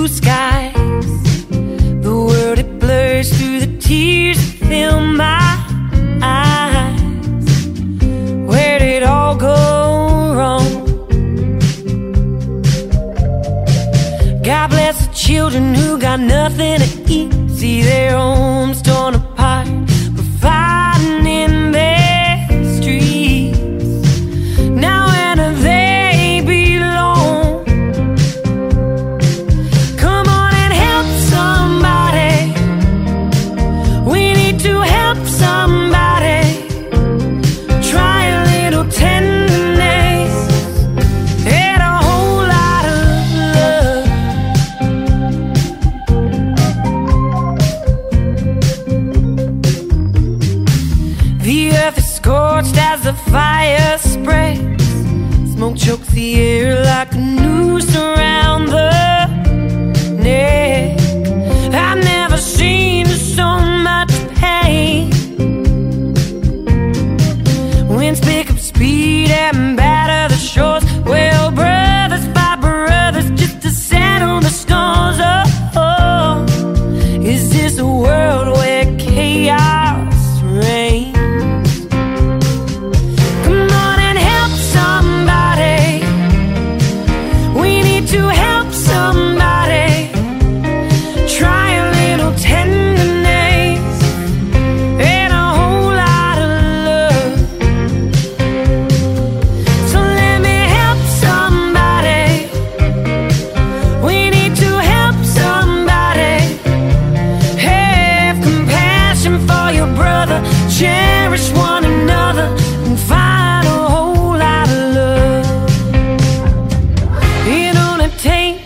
blue skies. The world it blurs through the tears that fill my eyes. Where did all go wrong? God bless the children who got nothing to eat. See their homes torn apart. scorched as the fire spreads. Smoke chokes the air like a noose around the cherish one another and find a whole lot of love. It only takes.